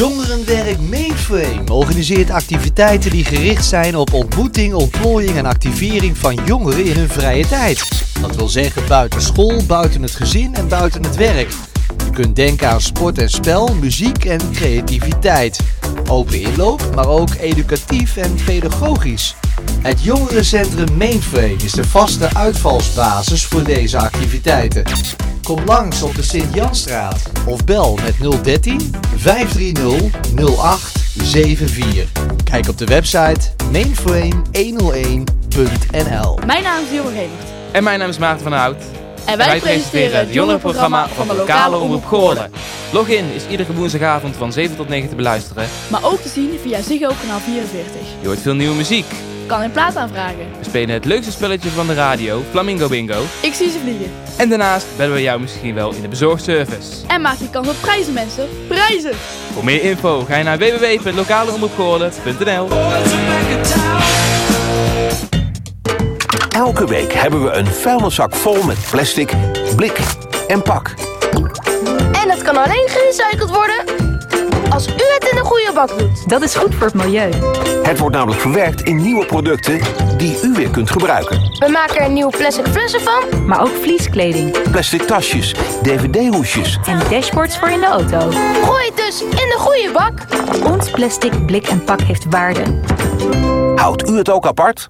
Jongerenwerk Mainframe organiseert activiteiten die gericht zijn op ontmoeting, ontplooiing en activering van jongeren in hun vrije tijd. Dat wil zeggen buiten school, buiten het gezin en buiten het werk. Je kunt denken aan sport en spel, muziek en creativiteit. Open inloop, maar ook educatief en pedagogisch. Het jongerencentrum Mainframe is de vaste uitvalsbasis voor deze activiteiten. Kom langs op de Sint-Janstraat of bel met 013 530 0874. Kijk op de website mainframe101.nl. Mijn naam is Dilma Gemert. En mijn naam is Maarten van Hout. En wij, presenteren het jongerenprogramma van de lokale omroep Goorlen. Login is iedere woensdagavond van 7 tot 9 te beluisteren. Maar ook te zien via Ziggo kanaal 44. Je hoort veel nieuwe muziek. Kan in plaat aanvragen. We spelen het leukste spelletje van de radio, Flamingo Bingo. Ik zie ze vliegen. En daarnaast bellen we jou misschien wel in de bezorgservice. En maak je kans op prijzen mensen. Prijzen! Voor meer info ga je naar www.lokaleomroepgoorlen.nl Elke week hebben we een vuilniszak vol met plastic, blik en pak. En dat kan alleen gerecycled worden als doet. Dat is goed voor het milieu. Het wordt namelijk verwerkt in nieuwe producten die u weer kunt gebruiken. We maken er nieuwe plastic flessen van. Maar ook vlieskleding Plastic tasjes, dvd-hoesjes, en dashboards voor in de auto. Gooi het dus in de goede bak. Ons plastic, blik en pak heeft waarde. houdt u het ook apart?